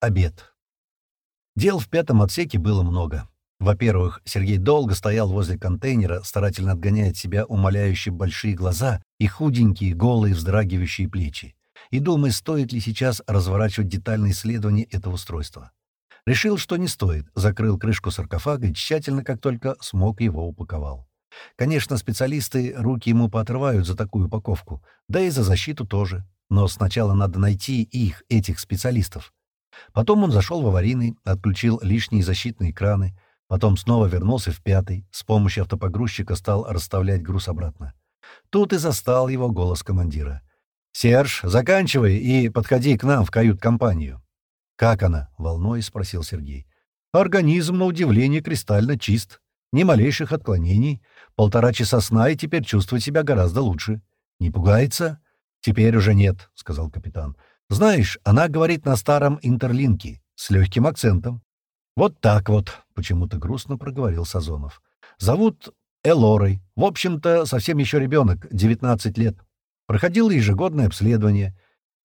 Обед. Дел в пятом отсеке было много. Во-первых, Сергей долго стоял возле контейнера, старательно отгоняя от себя умоляющие большие глаза и худенькие, голые, вздрагивающие плечи, и думая, стоит ли сейчас разворачивать детальное исследование этого устройства. Решил, что не стоит, закрыл крышку саркофага и тщательно, как только смог, его упаковал. Конечно, специалисты руки ему поотрывают за такую упаковку, да и за защиту тоже. Но сначала надо найти их, этих специалистов. Потом он зашел в аварийный, отключил лишние защитные экраны, потом снова вернулся в пятый, с помощью автопогрузчика стал расставлять груз обратно. Тут и застал его голос командира. «Серж, заканчивай и подходи к нам в кают-компанию». «Как она?» — волнуясь спросил Сергей. «Организм, на удивление, кристально чист. Ни малейших отклонений. Полтора часа сна, и теперь чувствует себя гораздо лучше. Не пугается?» «Теперь уже нет», — сказал капитан. «Знаешь, она говорит на старом интерлинке, с легким акцентом». «Вот так вот», — почему-то грустно проговорил Сазонов. «Зовут Элорой. В общем-то, совсем еще ребенок, 19 лет. Проходил ежегодное обследование.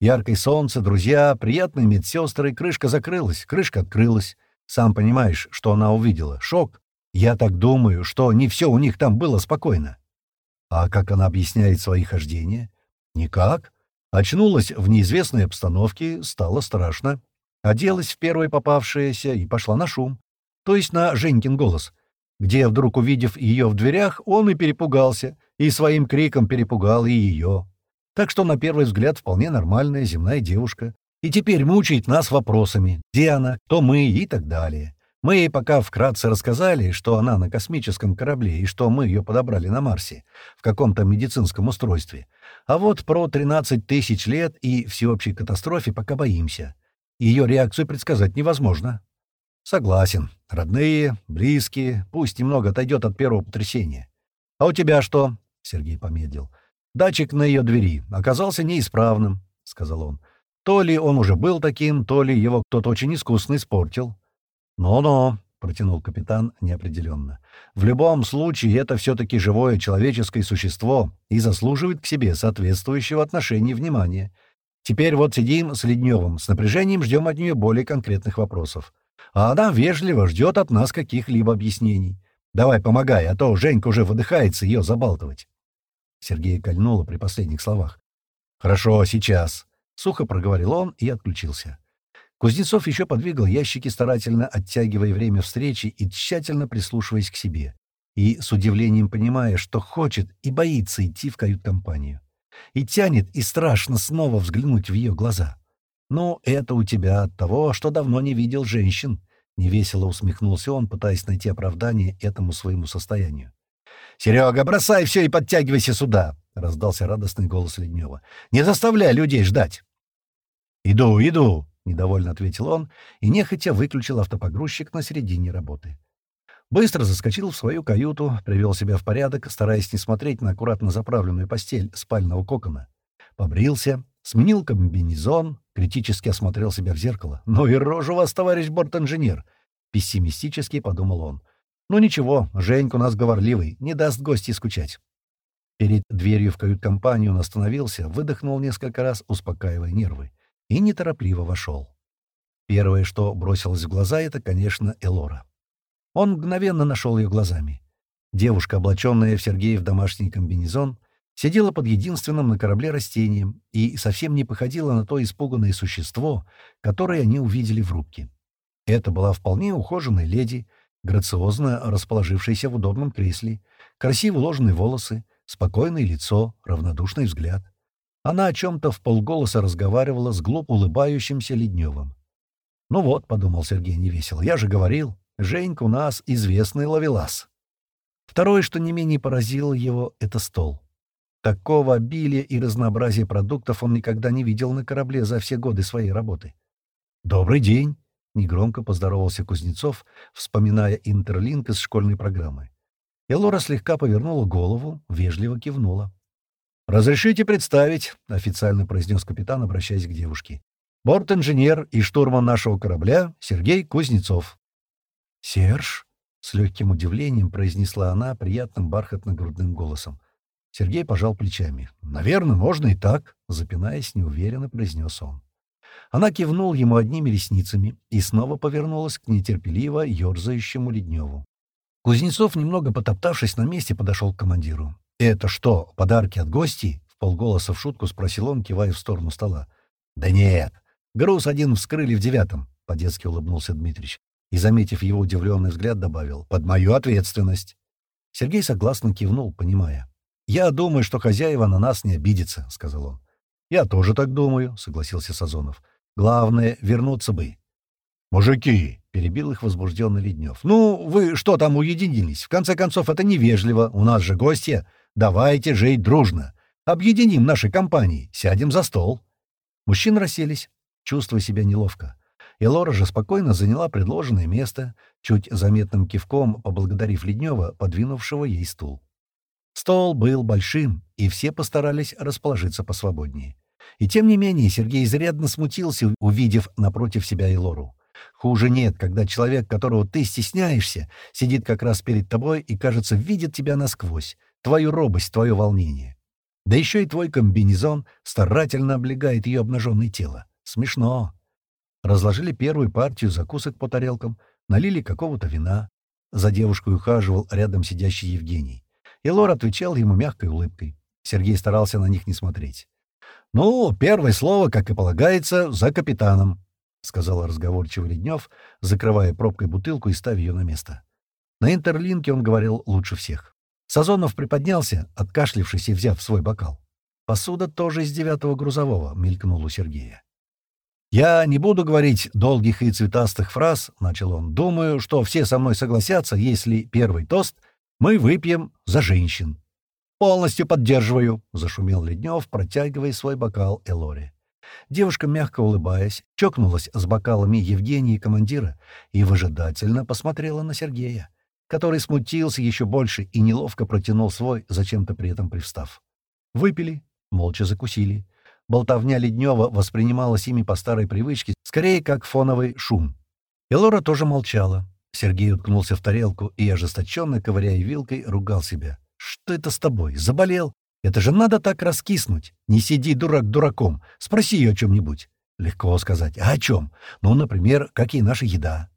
Яркое солнце, друзья, приятные медсестры, крышка закрылась, крышка открылась. Сам понимаешь, что она увидела. Шок. Я так думаю, что не все у них там было спокойно. А как она объясняет свои хождения? Никак. Очнулась в неизвестной обстановке, стало страшно. Оделась в первое попавшееся и пошла на шум. То есть на Женькин голос. Где, вдруг увидев ее в дверях, он и перепугался, и своим криком перепугал и ее. Так что, на первый взгляд, вполне нормальная земная девушка. И теперь мучает нас вопросами, где она, кто мы и так далее. Мы ей пока вкратце рассказали, что она на космическом корабле и что мы ее подобрали на Марсе, в каком-то медицинском устройстве. А вот про 13 тысяч лет и всеобщей катастрофе пока боимся. Ее реакцию предсказать невозможно. Согласен. Родные, близкие, пусть немного отойдет от первого потрясения. А у тебя что? Сергей помедлил. Датчик на ее двери оказался неисправным, сказал он. То ли он уже был таким, то ли его кто-то очень искусно испортил. «Но-но», — протянул капитан неопределенно. «В любом случае, это все-таки живое человеческое существо и заслуживает к себе соответствующего отношения и внимания. Теперь вот сидим с Ледневым, с напряжением ждем от нее более конкретных вопросов. А она вежливо ждет от нас каких-либо объяснений. Давай, помогай, а то Женька уже выдыхается ее забалтывать». Сергей кольнуло при последних словах. «Хорошо, сейчас», — сухо проговорил он и отключился. Кузнецов еще подвигал ящики, старательно оттягивая время встречи и тщательно прислушиваясь к себе. И с удивлением понимая, что хочет и боится идти в кают-компанию. И тянет, и страшно снова взглянуть в ее глаза. «Ну, это у тебя от того, что давно не видел женщин», — невесело усмехнулся он, пытаясь найти оправдание этому своему состоянию. «Серега, бросай все и подтягивайся сюда!» — раздался радостный голос Леднева. «Не заставляй людей ждать!» «Иду, иду!» — недовольно ответил он и нехотя выключил автопогрузчик на середине работы. Быстро заскочил в свою каюту, привел себя в порядок, стараясь не смотреть на аккуратно заправленную постель спального кокона. Побрился, сменил комбинезон, критически осмотрел себя в зеркало. «Ну и рожа у вас, товарищ борт-инженер!» Пессимистически подумал он. «Ну ничего, Женька у нас говорливый, не даст гости скучать». Перед дверью в кают-компанию он остановился, выдохнул несколько раз, успокаивая нервы и неторопливо вошел. Первое, что бросилось в глаза, это, конечно, Элора. Он мгновенно нашел ее глазами. Девушка, облаченная в Сергеев домашний комбинезон, сидела под единственным на корабле растением и совсем не походила на то испуганное существо, которое они увидели в рубке. Это была вполне ухоженная леди, грациозно расположившаяся в удобном кресле, красиво уложенные волосы, спокойное лицо, равнодушный взгляд. Она о чем-то в полголоса разговаривала с глупо улыбающимся Ледневым. «Ну вот», — подумал Сергей невесело, — «я же говорил, Женька у нас известный ловелас». Второе, что не менее поразило его, — это стол. Такого обилия и разнообразия продуктов он никогда не видел на корабле за все годы своей работы. «Добрый день!» — негромко поздоровался Кузнецов, вспоминая интерлинк из школьной программы. Элора слегка повернула голову, вежливо кивнула. «Разрешите представить», — официально произнес капитан, обращаясь к девушке. «Борт-инженер и штурман нашего корабля Сергей Кузнецов». «Серж?» — с легким удивлением произнесла она приятным бархатно-грудным голосом. Сергей пожал плечами. «Наверное, можно и так», — запинаясь, неуверенно произнес он. Она кивнул ему одними ресницами и снова повернулась к нетерпеливо ерзающему Ледневу. Кузнецов, немного потоптавшись на месте, подошел к командиру. «Это что, подарки от гостей?» — в полголоса в шутку спросил он, кивая в сторону стола. «Да нет. Груз один вскрыли в девятом», — по-детски улыбнулся Дмитрич. И, заметив его удивленный взгляд, добавил. «Под мою ответственность». Сергей согласно кивнул, понимая. «Я думаю, что хозяева на нас не обидятся», — сказал он. «Я тоже так думаю», — согласился Сазонов. «Главное, вернуться бы». «Мужики!» — перебил их возбужденный Леднев. «Ну, вы что там уединились? В конце концов, это невежливо. У нас же гостья. Давайте жить дружно. Объединим наши компании. Сядем за стол». Мужчины расселись, чувствуя себя неловко. И Лора же спокойно заняла предложенное место, чуть заметным кивком поблагодарив Леднева, подвинувшего ей стул. Стол был большим, и все постарались расположиться посвободнее. И тем не менее Сергей изрядно смутился, увидев напротив себя Элору. Хуже нет, когда человек, которого ты стесняешься, сидит как раз перед тобой и, кажется, видит тебя насквозь, твою робость, твое волнение. Да еще и твой комбинезон старательно облегает ее обнаженное тело. Смешно. Разложили первую партию закусок по тарелкам, налили какого-то вина. За девушкой ухаживал рядом сидящий Евгений. И Лор отвечал ему мягкой улыбкой. Сергей старался на них не смотреть. «Ну, первое слово, как и полагается, за капитаном», — сказал разговорчивый Леднев, закрывая пробкой бутылку и ставя ее на место. На интерлинке он говорил лучше всех. Сазонов приподнялся, откашлившись и взяв свой бокал. «Посуда тоже из девятого грузового», — мелькнул у Сергея. «Я не буду говорить долгих и цветастых фраз», — начал он. «Думаю, что все со мной согласятся, если первый тост мы выпьем за женщин». «Полностью поддерживаю», — зашумел Леднев, протягивая свой бокал Элоре. Девушка, мягко улыбаясь, чокнулась с бокалами Евгения и командира и выжидательно посмотрела на Сергея, который смутился еще больше и неловко протянул свой, зачем-то при этом привстав. Выпили, молча закусили. Болтовня Леднева воспринималась ими по старой привычке, скорее как фоновый шум. Элора тоже молчала. Сергей уткнулся в тарелку и, ожесточенно ковыряя вилкой, ругал себя. «Что это с тобой? Заболел? Это же надо так раскиснуть. Не сиди, дурак, дураком. Спроси ее о чем-нибудь». Легко сказать. «А о чем? Ну, например, какие наша еда?»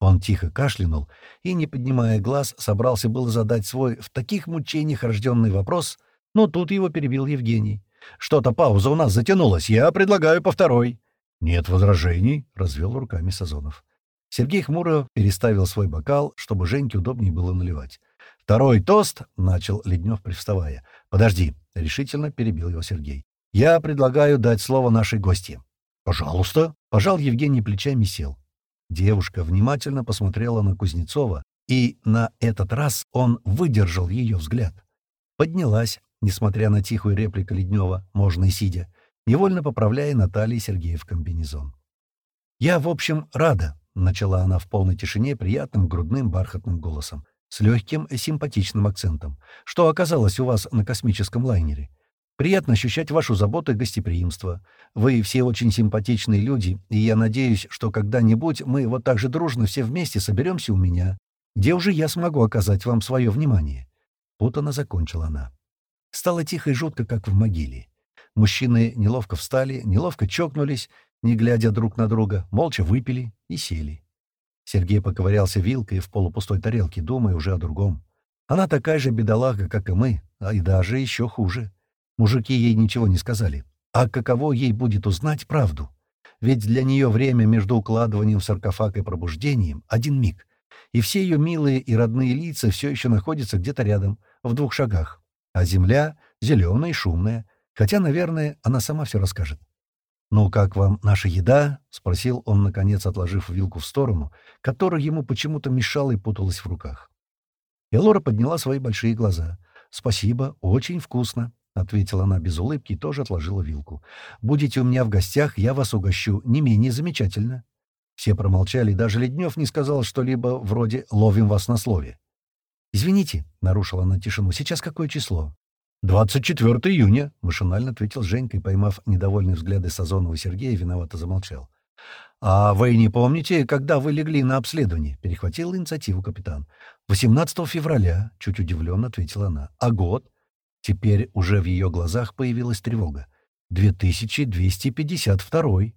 Он тихо кашлянул и, не поднимая глаз, собрался было задать свой в таких мучениях рожденный вопрос, но тут его перебил Евгений. «Что-то пауза у нас затянулась. Я предлагаю по второй». «Нет возражений», — развел руками Сазонов. Сергей хмуро переставил свой бокал, чтобы Женьке удобнее было наливать. «Второй тост», — начал Леднев, привставая. «Подожди», — решительно перебил его Сергей. «Я предлагаю дать слово нашей гости». «Пожалуйста», — пожал Евгений плечами сел. Девушка внимательно посмотрела на Кузнецова, и на этот раз он выдержал ее взгляд. Поднялась, несмотря на тихую реплику Леднева, можно и сидя, невольно поправляя Натальи Сергеев комбинезон. «Я, в общем, рада», — начала она в полной тишине приятным грудным бархатным голосом, с легким симпатичным акцентом, что оказалось у вас на космическом лайнере. Приятно ощущать вашу заботу и гостеприимство. Вы все очень симпатичные люди, и я надеюсь, что когда-нибудь мы вот так же дружно все вместе соберемся у меня, где уже я смогу оказать вам свое внимание». Путано закончила она. Стало тихо и жутко, как в могиле. Мужчины неловко встали, неловко чокнулись, не глядя друг на друга, молча выпили и сели. Сергей поковырялся вилкой в полупустой тарелке, думая уже о другом. Она такая же бедолага, как и мы, а и даже еще хуже. Мужики ей ничего не сказали. А каково ей будет узнать правду? Ведь для нее время между укладыванием в саркофаг и пробуждением — один миг. И все ее милые и родные лица все еще находятся где-то рядом, в двух шагах. А земля зеленая и шумная. Хотя, наверное, она сама все расскажет. «Ну, как вам наша еда?» — спросил он, наконец, отложив вилку в сторону, которая ему почему-то мешала и путалась в руках. Элора подняла свои большие глаза. «Спасибо, очень вкусно», — ответила она без улыбки и тоже отложила вилку. «Будете у меня в гостях, я вас угощу не менее замечательно». Все промолчали, даже Леднев не сказал что-либо вроде «ловим вас на слове». «Извините», — нарушила она тишину, — «сейчас какое число?» «24 июня», — машинально ответил Женька и, поймав недовольные взгляды Сазонова Сергея, виновато замолчал. «А вы не помните, когда вы легли на обследование?» — перехватил инициативу капитан. «18 февраля», — чуть удивленно ответила она. «А год?» Теперь уже в ее глазах появилась тревога. «2252».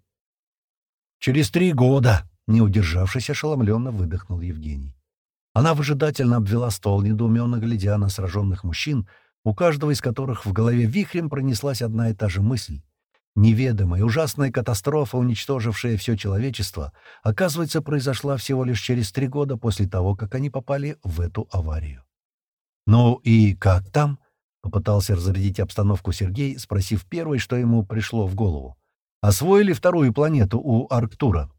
«Через три года!» — не удержавшись, ошеломленно выдохнул Евгений. Она выжидательно обвела стол, недоуменно глядя на сраженных мужчин, у каждого из которых в голове вихрем пронеслась одна и та же мысль. Неведомая, ужасная катастрофа, уничтожившая все человечество, оказывается, произошла всего лишь через три года после того, как они попали в эту аварию. «Ну и как там?» — попытался разрядить обстановку Сергей, спросив первое, что ему пришло в голову. «Освоили вторую планету у Арктура?»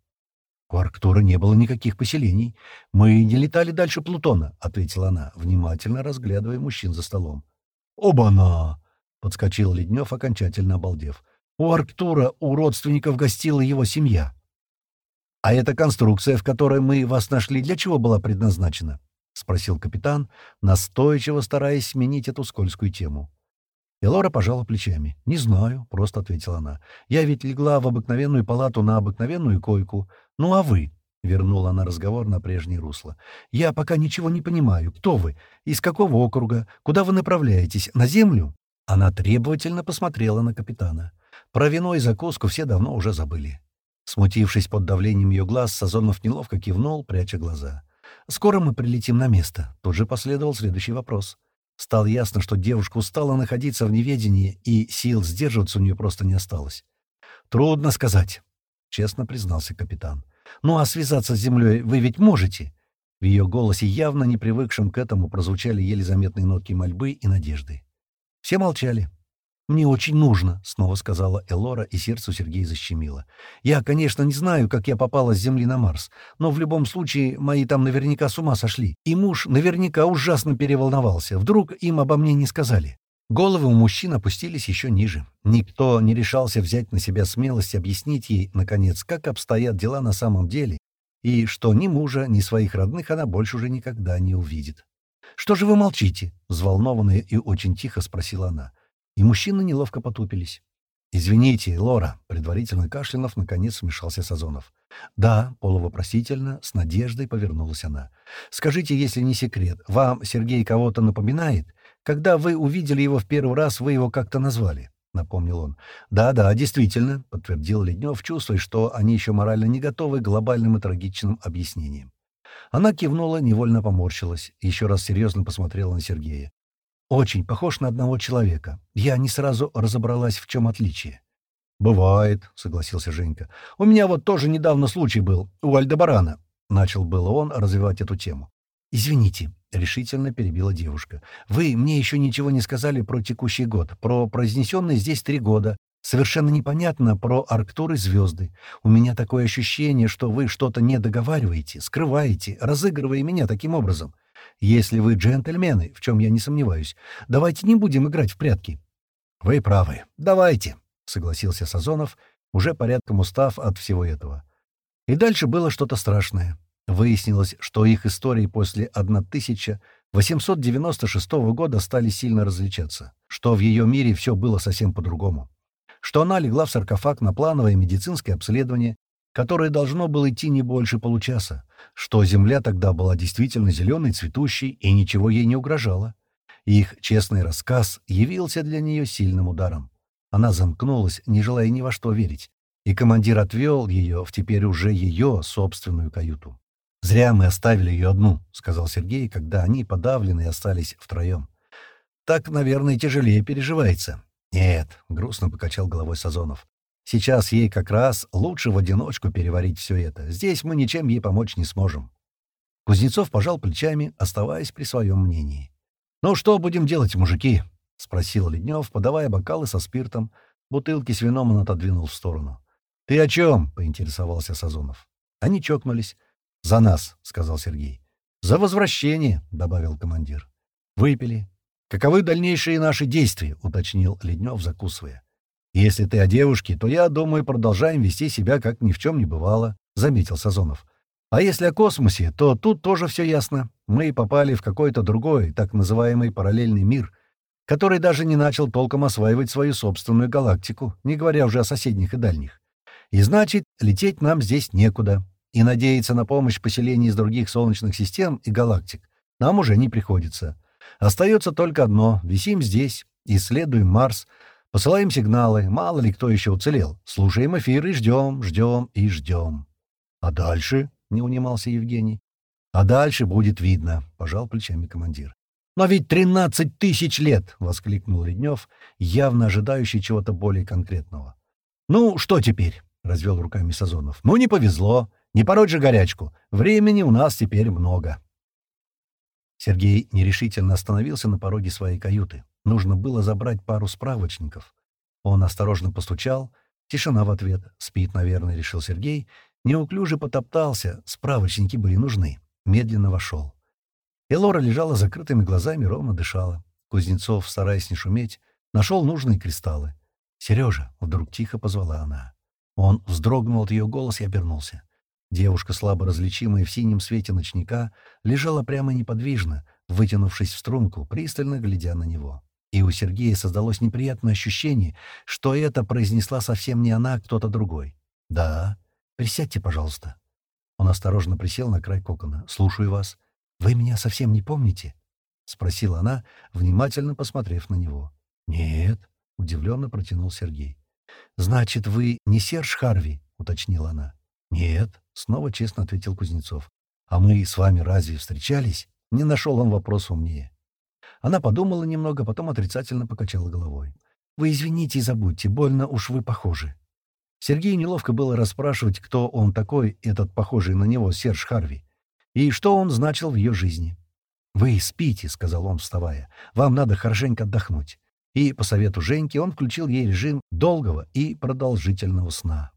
«У Арктура не было никаких поселений. Мы не летали дальше Плутона», — ответила она, внимательно разглядывая мужчин за столом. «Оба-на!» — подскочил Леднев, окончательно обалдев. У Арктура у родственников гостила его семья. «А эта конструкция, в которой мы вас нашли, для чего была предназначена?» — спросил капитан, настойчиво стараясь сменить эту скользкую тему. И Лора пожала плечами. «Не знаю», — просто ответила она. «Я ведь легла в обыкновенную палату на обыкновенную койку. Ну а вы?» — вернула она разговор на прежнее русло. «Я пока ничего не понимаю. Кто вы? Из какого округа? Куда вы направляетесь? На Землю?» Она требовательно посмотрела на капитана. Про вино и закуску все давно уже забыли. Смутившись под давлением ее глаз, Сазонов неловко кивнул, пряча глаза. «Скоро мы прилетим на место», — тут же последовал следующий вопрос. Стало ясно, что девушка устала находиться в неведении, и сил сдерживаться у нее просто не осталось. «Трудно сказать», — честно признался капитан. «Ну а связаться с землей вы ведь можете?» В ее голосе, явно не привыкшим к этому, прозвучали еле заметные нотки мольбы и надежды. Все молчали. «Мне очень нужно», — снова сказала Элора, и сердце у Сергея защемило. «Я, конечно, не знаю, как я попала с Земли на Марс, но в любом случае мои там наверняка с ума сошли, и муж наверняка ужасно переволновался. Вдруг им обо мне не сказали». Головы у мужчин опустились еще ниже. Никто не решался взять на себя смелость объяснить ей, наконец, как обстоят дела на самом деле, и что ни мужа, ни своих родных она больше уже никогда не увидит. «Что же вы молчите?» — взволнованная и очень тихо спросила она и мужчины неловко потупились. «Извините, Лора», — предварительно кашлянув, наконец вмешался Сазонов. «Да», — полувопросительно, с надеждой повернулась она. «Скажите, если не секрет, вам Сергей кого-то напоминает? Когда вы увидели его в первый раз, вы его как-то назвали?» — напомнил он. «Да-да, действительно», — подтвердил Леднев, чувствуя, что они еще морально не готовы к глобальным и трагичным объяснениям. Она кивнула, невольно поморщилась, еще раз серьезно посмотрела на Сергея. Очень похож на одного человека. Я не сразу разобралась, в чем отличие. «Бывает», — согласился Женька. «У меня вот тоже недавно случай был, у Альдебарана». Начал было он развивать эту тему. «Извините», — решительно перебила девушка. «Вы мне еще ничего не сказали про текущий год, про произнесенные здесь три года. Совершенно непонятно про Арктур и звезды. У меня такое ощущение, что вы что-то не договариваете, скрываете, разыгрывая меня таким образом. Если вы джентльмены, в чем я не сомневаюсь, давайте не будем играть в прятки». «Вы правы. Давайте», — согласился Сазонов, уже порядком устав от всего этого. И дальше было что-то страшное. Выяснилось, что их истории после 1896 года стали сильно различаться, что в ее мире все было совсем по-другому, что она легла в саркофаг на плановое медицинское обследование, которое должно было идти не больше получаса, что земля тогда была действительно зеленой, цветущей, и ничего ей не угрожало. Их честный рассказ явился для нее сильным ударом. Она замкнулась, не желая ни во что верить, и командир отвел ее в теперь уже ее собственную каюту. «Зря мы оставили ее одну», — сказал Сергей, когда они, подавленные, остались втроем. «Так, наверное, тяжелее переживается». «Нет», — грустно покачал головой Сазонов. Сейчас ей как раз лучше в одиночку переварить все это. Здесь мы ничем ей помочь не сможем. Кузнецов пожал плечами, оставаясь при своем мнении. «Ну что будем делать, мужики?» — спросил Леднев, подавая бокалы со спиртом. Бутылки с вином он отодвинул в сторону. «Ты о чем?» — поинтересовался Сазонов. Они чокнулись. «За нас», — сказал Сергей. «За возвращение», — добавил командир. Выпили. «Каковы дальнейшие наши действия?» — уточнил Леднев, закусывая. «Если ты о девушке, то я, думаю, продолжаем вести себя, как ни в чем не бывало», — заметил Сазонов. «А если о космосе, то тут тоже все ясно. Мы попали в какой-то другой, так называемый параллельный мир, который даже не начал толком осваивать свою собственную галактику, не говоря уже о соседних и дальних. И значит, лететь нам здесь некуда, и надеяться на помощь поселений из других солнечных систем и галактик нам уже не приходится. Остается только одно — висим здесь, исследуем Марс — Посылаем сигналы, мало ли кто еще уцелел. Слушаем эфир и ждем, ждем и ждем. А дальше, — не унимался Евгений. А дальше будет видно, — пожал плечами командир. «Но ведь тринадцать тысяч лет!» — воскликнул Леднев, явно ожидающий чего-то более конкретного. «Ну, что теперь?» — развел руками Сазонов. «Ну, не повезло. Не пороть же горячку. Времени у нас теперь много». Сергей нерешительно остановился на пороге своей каюты. Нужно было забрать пару справочников. Он осторожно постучал. Тишина в ответ. «Спит, наверное», — решил Сергей. Неуклюже потоптался. Справочники были нужны. Медленно вошел. Элора лежала закрытыми глазами, ровно дышала. Кузнецов, стараясь не шуметь, нашел нужные кристаллы. «Сережа!» — вдруг тихо позвала она. Он вздрогнул от ее голоса и обернулся. Девушка, слабо различимая в синем свете ночника, лежала прямо неподвижно, вытянувшись в струнку, пристально глядя на него. И у Сергея создалось неприятное ощущение, что это произнесла совсем не она, а кто-то другой. «Да. Присядьте, пожалуйста». Он осторожно присел на край кокона. «Слушаю вас. Вы меня совсем не помните?» — спросила она, внимательно посмотрев на него. «Нет», — удивленно протянул Сергей. «Значит, вы не Серж Харви?» — уточнила она. «Нет», — снова честно ответил Кузнецов. «А мы с вами разве встречались?» Не нашел он вопрос умнее. Она подумала немного, потом отрицательно покачала головой. «Вы извините и забудьте, больно уж вы похожи». Сергею неловко было расспрашивать, кто он такой, этот похожий на него Серж Харви, и что он значил в ее жизни. «Вы спите», — сказал он, вставая. «Вам надо хорошенько отдохнуть». И, по совету Женьки, он включил ей режим долгого и продолжительного сна.